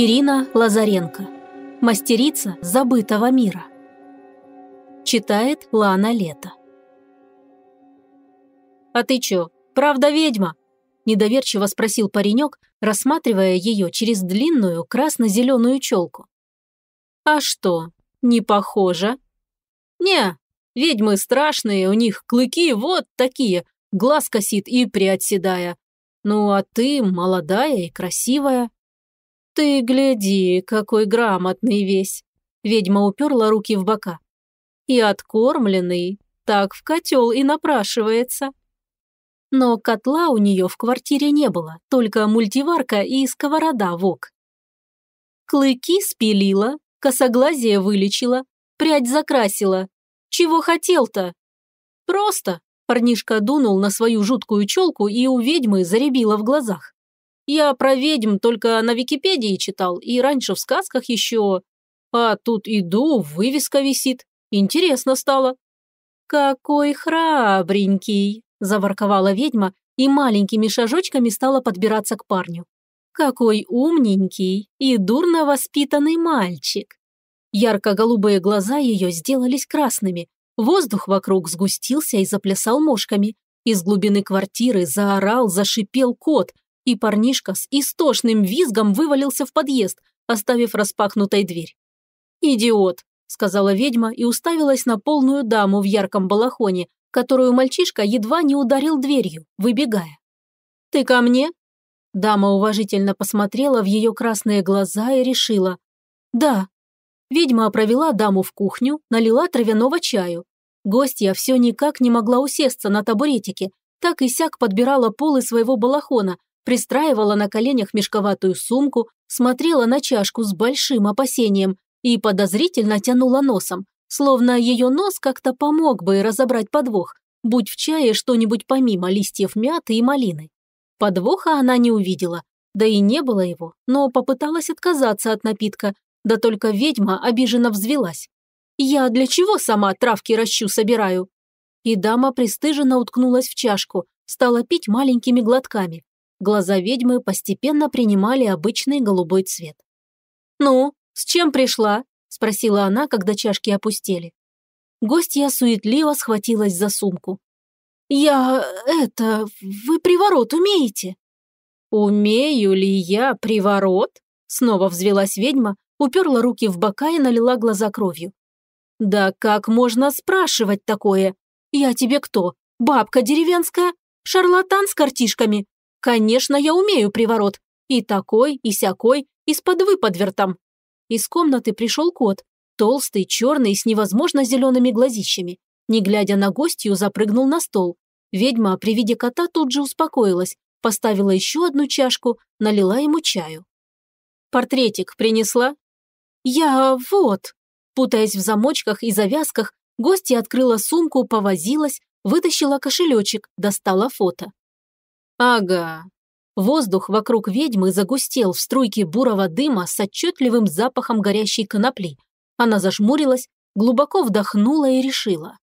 Ирина Лазаренко. Мастерица забытого мира. Читает Лана Лето. «А ты чё, правда ведьма?» – недоверчиво спросил паренек, рассматривая ее через длинную красно-зеленую челку. «А что, не похоже?» «Не, ведьмы страшные, у них клыки вот такие, глаз косит и прядь седая. Ну а ты молодая и красивая». «Ты гляди, какой грамотный весь!» Ведьма уперла руки в бока. «И откормленный, так в котел и напрашивается». Но котла у нее в квартире не было, только мультиварка и сковорода вок. Клыки спилила, косоглазие вылечила, прядь закрасила. Чего хотел-то? Просто. Парнишка дунул на свою жуткую челку и у ведьмы заребило в глазах. Я про ведьм только на Википедии читал и раньше в сказках еще. А тут иду, вывеска висит. Интересно стало. «Какой храбренький!» – заворковала ведьма и маленькими шажочками стала подбираться к парню. «Какой умненький и дурно воспитанный мальчик!» Ярко-голубые глаза ее сделались красными, воздух вокруг сгустился и заплясал мошками. Из глубины квартиры заорал, зашипел кот, и парнишка с истошным визгом вывалился в подъезд, оставив распахнутой дверь. «Идиот!» – сказала ведьма и уставилась на полную даму в ярком балахоне, которую мальчишка едва не ударил дверью, выбегая. «Ты ко мне?» Дама уважительно посмотрела в ее красные глаза и решила. «Да». Ведьма провела даму в кухню, налила травяного чаю. Гостья все никак не могла усесться на табуретике, так и сяк подбирала полы своего балахона, пристраивала на коленях мешковатую сумку, смотрела на чашку с большим опасением и подозрительно тянула носом, словно ее нос как-то помог бы разобрать подвох, будь в чае что-нибудь помимо листьев мяты и малины. Подвоха она не увидела, да и не было его, но попыталась отказаться от напитка, да только ведьма обиженно взвелась. «Я для чего сама травки ращу собираю?» И дама пристыженно уткнулась в чашку, стала пить маленькими глотками. Глаза ведьмы постепенно принимали обычный голубой цвет. «Ну, с чем пришла?» – спросила она, когда чашки опустели. Гостья суетливо схватилась за сумку. «Я... это... вы приворот умеете?» «Умею ли я приворот?» Снова взвелась ведьма, уперла руки в бока и налила глаза кровью. «Да как можно спрашивать такое? Я тебе кто? Бабка деревенская? Шарлатан с картишками? Конечно, я умею приворот. И такой, и сякой, и с подвыподвертом. Из комнаты пришел кот, толстый, черный, с невозможно зелеными глазищами. Не глядя на гостью, запрыгнул на стол. Ведьма при виде кота тут же успокоилась, поставила еще одну чашку, налила ему чаю. «Портретик принесла?» «Я вот». Путаясь в замочках и завязках, гостья открыла сумку, повозилась, вытащила кошелечек, достала фото. Ага. Воздух вокруг ведьмы загустел в струйке бурого дыма с отчетливым запахом горящей конопли. Она зажмурилась, глубоко вдохнула и решила.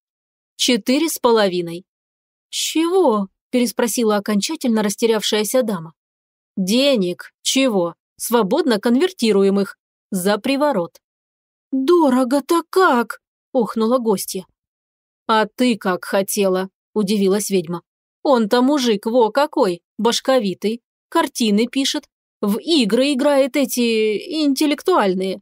Четыре с половиной. «Чего?» – переспросила окончательно растерявшаяся дама. «Денег. Чего? Свободно конвертируемых. За приворот». «Дорого-то как?» – охнула гостья. «А ты как хотела?» – удивилась ведьма. Он-то мужик, во какой, башковитый, картины пишет, в игры играет эти интеллектуальные.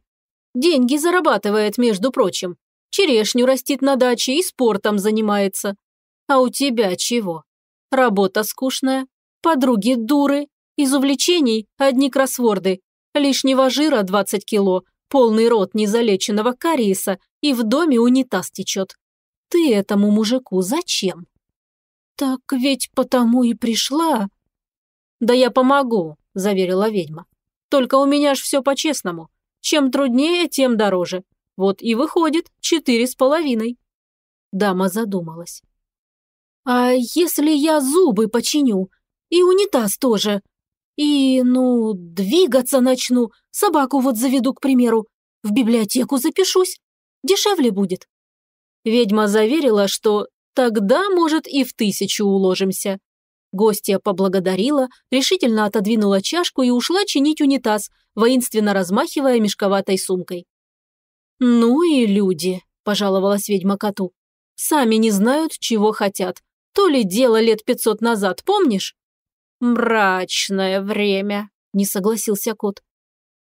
Деньги зарабатывает, между прочим. Черешню растит на даче и спортом занимается. А у тебя чего? Работа скучная, подруги дуры, из увлечений одни кроссворды, лишнего жира 20 кило, полный рот незалеченного кариеса и в доме унитаз течет. Ты этому мужику зачем? «Так ведь потому и пришла». «Да я помогу», – заверила ведьма. «Только у меня ж все по-честному. Чем труднее, тем дороже. Вот и выходит четыре с половиной». Дама задумалась. «А если я зубы починю? И унитаз тоже? И, ну, двигаться начну, собаку вот заведу, к примеру, в библиотеку запишусь? Дешевле будет?» Ведьма заверила, что Тогда, может, и в тысячу уложимся. Гостья поблагодарила, решительно отодвинула чашку и ушла чинить унитаз, воинственно размахивая мешковатой сумкой. «Ну и люди», – пожаловалась ведьма коту. «Сами не знают, чего хотят. То ли дело лет пятьсот назад, помнишь?» «Мрачное время», – не согласился кот.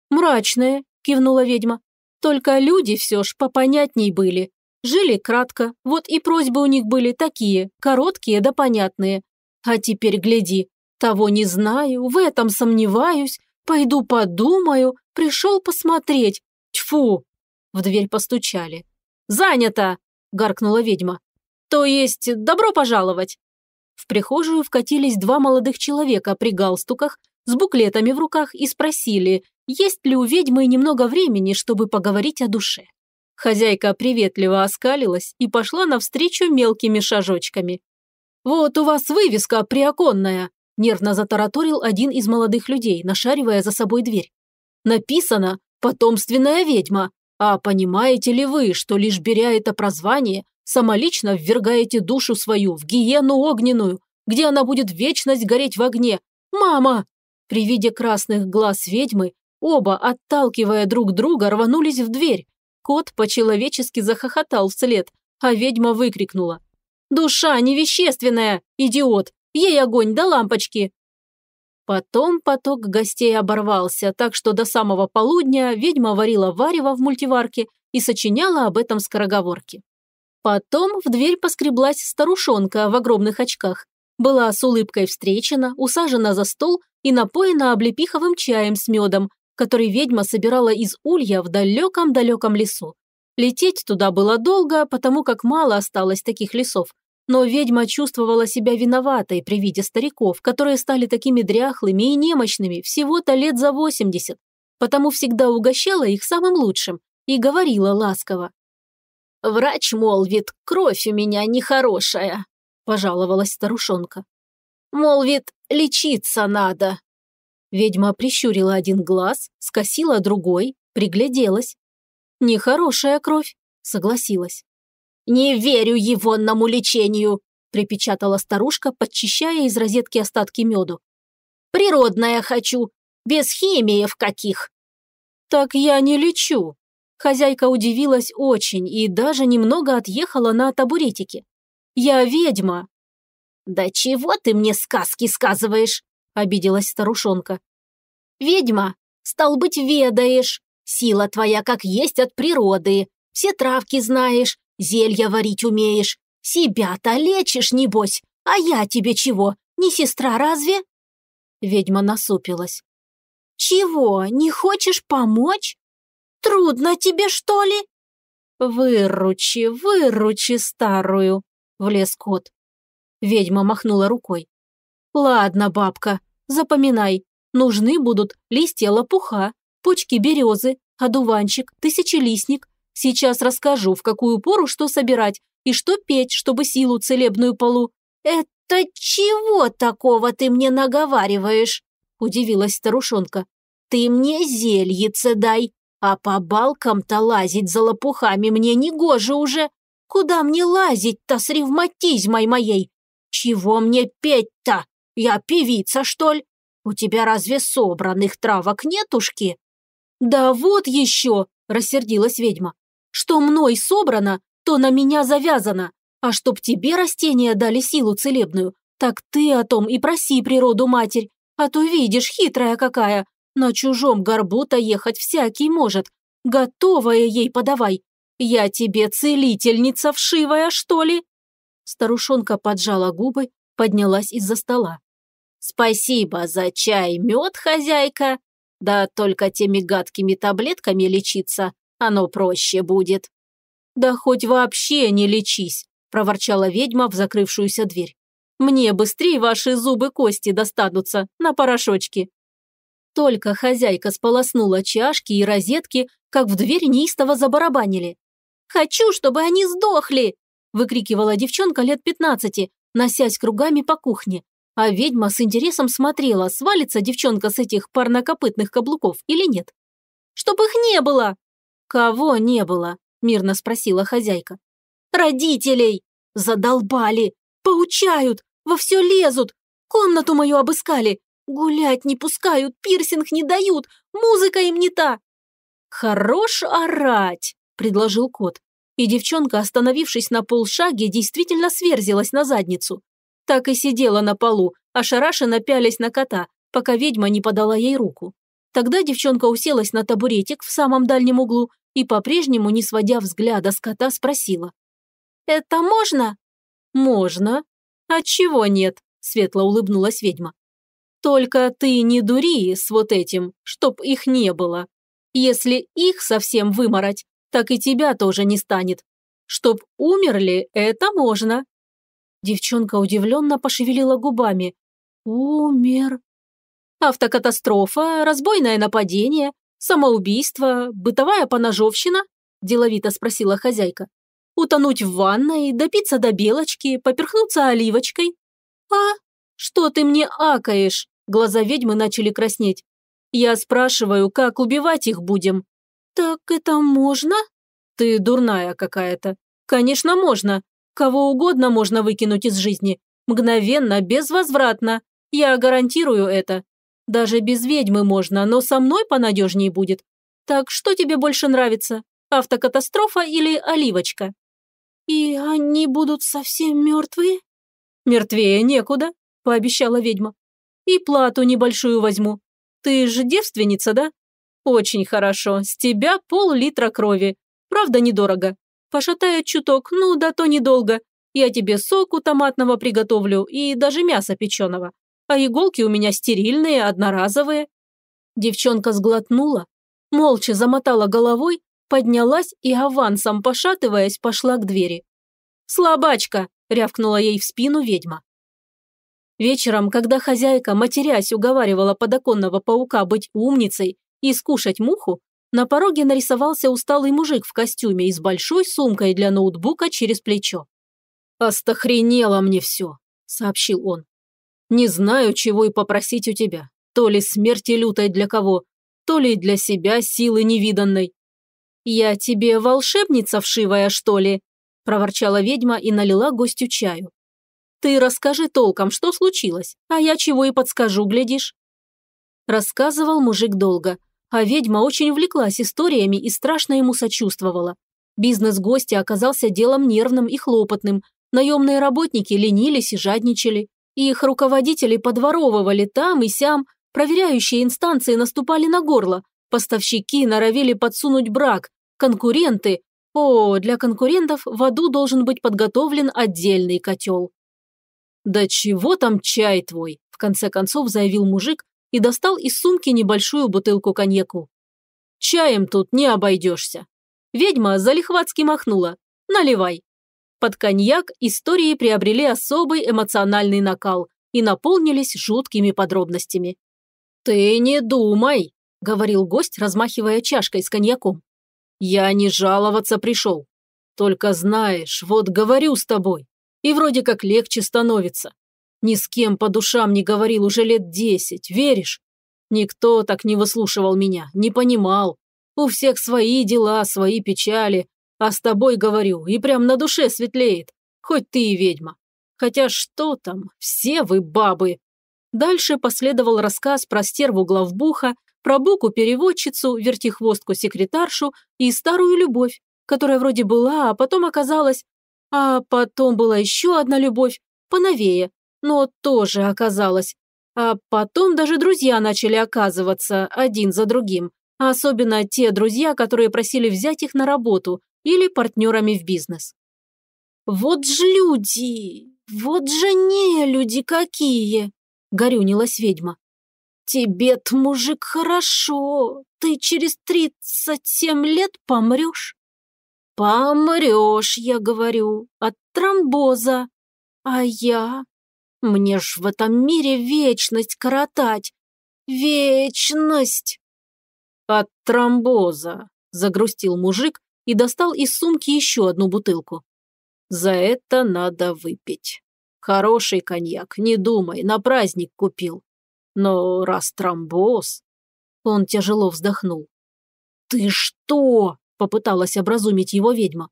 «Мрачное», – кивнула ведьма. «Только люди все ж попонятней были. Жили кратко, вот и просьбы у них были такие, короткие да понятные. А теперь гляди, того не знаю, в этом сомневаюсь, пойду подумаю, пришел посмотреть. Тьфу!» В дверь постучали. «Занято!» – гаркнула ведьма. «То есть, добро пожаловать!» В прихожую вкатились два молодых человека при галстуках с буклетами в руках и спросили, есть ли у ведьмы немного времени, чтобы поговорить о душе. Хозяйка приветливо оскалилась и пошла навстречу мелкими шажочками. «Вот у вас вывеска приоконная», – нервно затараторил один из молодых людей, нашаривая за собой дверь. «Написано «Потомственная ведьма», а понимаете ли вы, что лишь беря это прозвание, самолично ввергаете душу свою в гиену огненную, где она будет вечность гореть в огне? Мама!» При виде красных глаз ведьмы оба, отталкивая друг друга, рванулись в дверь. Кот по-человечески захохотал вслед, а ведьма выкрикнула. Душа невещественная, идиот! Ей огонь до лампочки!» Потом поток гостей оборвался, так что до самого полудня ведьма варила варево в мультиварке и сочиняла об этом скороговорки. Потом в дверь поскреблась старушонка в огромных очках. Была с улыбкой встречена, усажена за стол и напоена облепиховым чаем с медом, который ведьма собирала из улья в далеком-далеком лесу. Лететь туда было долго, потому как мало осталось таких лесов, но ведьма чувствовала себя виноватой при виде стариков, которые стали такими дряхлыми и немощными всего-то лет за 80, потому всегда угощала их самым лучшим и говорила ласково. «Врач молвит, кровь у меня нехорошая», – пожаловалась старушонка. «Молвит, лечиться надо». Ведьма прищурила один глаз, скосила другой, пригляделась. «Нехорошая кровь», – согласилась. «Не верю егонному лечению!» – припечатала старушка, подчищая из розетки остатки меду. «Природное хочу, без химиев каких!» «Так я не лечу!» Хозяйка удивилась очень и даже немного отъехала на табуретике. «Я ведьма!» «Да чего ты мне сказки сказываешь?» – обиделась старушонка. «Ведьма, стал быть, ведаешь. Сила твоя как есть от природы. Все травки знаешь, Зелья варить умеешь. Себя-то лечишь, небось. А я тебе чего, не сестра разве?» Ведьма насупилась. «Чего, не хочешь помочь? Трудно тебе, что ли?» «Выручи, выручи старую», – влез кот. Ведьма махнула рукой. «Ладно, бабка, запоминай. Нужны будут листья лопуха, почки березы, одуванчик, тысячелистник, Сейчас расскажу, в какую пору что собирать и что петь, чтобы силу целебную полу. Это чего такого ты мне наговариваешь? Удивилась старушонка. Ты мне зельице дай, а по балкам-то лазить за лопухами мне не гоже уже. Куда мне лазить-то с ревматизмой моей? Чего мне петь-то? Я певица, что ли? У тебя разве собранных травок нетушки? Да вот еще, рассердилась ведьма. Что мной собрано, то на меня завязано. А чтоб тебе растения дали силу целебную, так ты о том и проси природу матерь. А то видишь, хитрая какая. На чужом горбу-то ехать всякий может. Готовое ей подавай. Я тебе целительница вшивая, что ли?» Старушонка поджала губы, поднялась из-за стола. «Спасибо за чай, мед, хозяйка. Да только теми гадкими таблетками лечиться оно проще будет». «Да хоть вообще не лечись», – проворчала ведьма в закрывшуюся дверь. «Мне быстрее ваши зубы кости достанутся на порошочки». Только хозяйка сполоснула чашки и розетки, как в дверь неистово забарабанили. «Хочу, чтобы они сдохли!» – выкрикивала девчонка лет пятнадцати, носясь кругами по кухне. А ведьма с интересом смотрела, свалится девчонка с этих парнокопытных каблуков или нет. «Чтоб их не было!» «Кого не было?» – мирно спросила хозяйка. «Родителей! Задолбали! Поучают! Во все лезут! Комнату мою обыскали. Гулять не пускают, пирсинг не дают, музыка им не та. Хорош орать, предложил кот. И девчонка, остановившись на полшаге, действительно сверзилась на задницу. Так и сидела на полу, ошарашенно пялись на кота, пока ведьма не подала ей руку. Тогда девчонка уселась на табуретик в самом дальнем углу и, по-прежнему, не сводя взгляда с кота, спросила. «Это можно?» «Можно. А чего нет?» – светло улыбнулась ведьма. «Только ты не дури с вот этим, чтоб их не было. Если их совсем вымороть, так и тебя тоже не станет. Чтоб умерли, это можно». Девчонка удивленно пошевелила губами. «Умер». «Автокатастрофа, разбойное нападение, самоубийство, бытовая поножовщина?» – деловито спросила хозяйка. Утонуть в ванной, допиться до белочки, поперхнуться оливочкой? А? Что ты мне акаешь? Глаза ведьмы начали краснеть. Я спрашиваю, как убивать их будем? Так это можно? Ты дурная какая-то. Конечно, можно. Кого угодно можно выкинуть из жизни. Мгновенно, безвозвратно. Я гарантирую это. Даже без ведьмы можно, но со мной понадежнее будет. Так что тебе больше нравится? Автокатастрофа или оливочка? «И они будут совсем мертвые?» «Мертвее некуда», – пообещала ведьма. «И плату небольшую возьму. Ты же девственница, да? Очень хорошо. С тебя пол-литра крови. Правда, недорого. Пошатает чуток, ну да то недолго. Я тебе соку томатного приготовлю и даже мясо печеного. А иголки у меня стерильные, одноразовые». Девчонка сглотнула, молча замотала головой поднялась и авансом, пошатываясь, пошла к двери. «Слабачка!» – рявкнула ей в спину ведьма. Вечером, когда хозяйка, матерясь, уговаривала подоконного паука быть умницей и скушать муху, на пороге нарисовался усталый мужик в костюме и с большой сумкой для ноутбука через плечо. «Остохренело мне все», – сообщил он. «Не знаю, чего и попросить у тебя. То ли смерти лютой для кого, то ли для себя силы невиданной. «Я тебе волшебница вшивая, что ли?» – проворчала ведьма и налила гостю чаю. «Ты расскажи толком, что случилось, а я чего и подскажу, глядишь». Рассказывал мужик долго, а ведьма очень увлеклась историями и страшно ему сочувствовала. Бизнес гостя оказался делом нервным и хлопотным, наемные работники ленились и жадничали, и их руководители подворовывали там и сям, проверяющие инстанции наступали на горло, поставщики норовили подсунуть брак, Конкуренты. О, для конкурентов в аду должен быть подготовлен отдельный котел. «Да чего там чай твой?» – в конце концов заявил мужик и достал из сумки небольшую бутылку коньяку. «Чаем тут не обойдешься». Ведьма залихватски махнула. «Наливай». Под коньяк истории приобрели особый эмоциональный накал и наполнились жуткими подробностями. «Ты не думай», – говорил гость, размахивая чашкой с коньяком. Я не жаловаться пришел. Только знаешь, вот говорю с тобой, и вроде как легче становится. Ни с кем по душам не говорил уже лет десять, веришь? Никто так не выслушивал меня, не понимал. У всех свои дела, свои печали. А с тобой говорю, и прям на душе светлеет. Хоть ты и ведьма. Хотя что там, все вы бабы. Дальше последовал рассказ про стерву главбуха, про Буку-переводчицу, вертихвостку-секретаршу и старую любовь, которая вроде была, а потом оказалась... А потом была еще одна любовь, поновее, но тоже оказалась. А потом даже друзья начали оказываться один за другим, а особенно те друзья, которые просили взять их на работу или партнерами в бизнес. «Вот ж люди! Вот же не люди какие!» – горюнилась ведьма. «Тебе-то, мужик, хорошо. Ты через тридцать семь лет помрешь?» «Помрешь, я говорю, от тромбоза. А я? Мне ж в этом мире вечность коротать. Вечность!» «От тромбоза», – загрустил мужик и достал из сумки еще одну бутылку. «За это надо выпить. Хороший коньяк, не думай, на праздник купил. Но раз тромбоз... Он тяжело вздохнул. «Ты что?» – попыталась образумить его ведьма.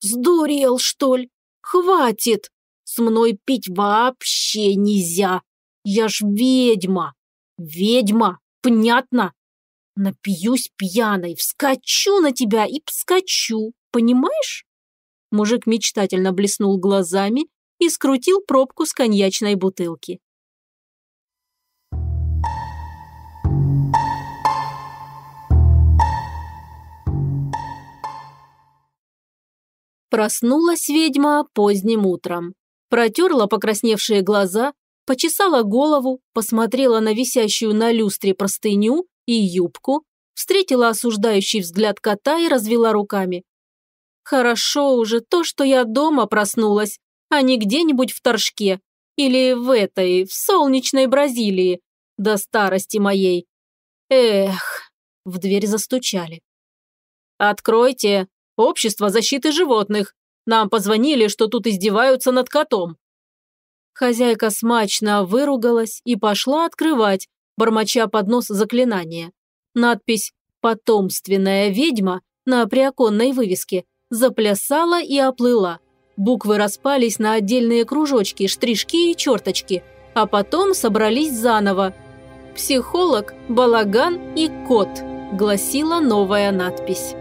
«Сдурел, что ли? Хватит! С мной пить вообще нельзя. Я ж ведьма! Ведьма! Понятно? Напьюсь пьяной, вскочу на тебя и вскочу, понимаешь? Мужик мечтательно блеснул глазами и скрутил пробку с коньячной бутылки. Проснулась ведьма поздним утром. Протерла покрасневшие глаза, почесала голову, посмотрела на висящую на люстре простыню и юбку, встретила осуждающий взгляд кота и развела руками. «Хорошо уже то, что я дома проснулась, а не где-нибудь в Торжке или в этой, в солнечной Бразилии, до старости моей. Эх!» В дверь застучали. «Откройте!» Общество защиты животных. Нам позвонили, что тут издеваются над котом». Хозяйка смачно выругалась и пошла открывать, бормоча под нос заклинания. Надпись «Потомственная ведьма» на приоконной вывеске заплясала и оплыла. Буквы распались на отдельные кружочки, штришки и черточки, а потом собрались заново. «Психолог, балаган и кот», гласила новая надпись.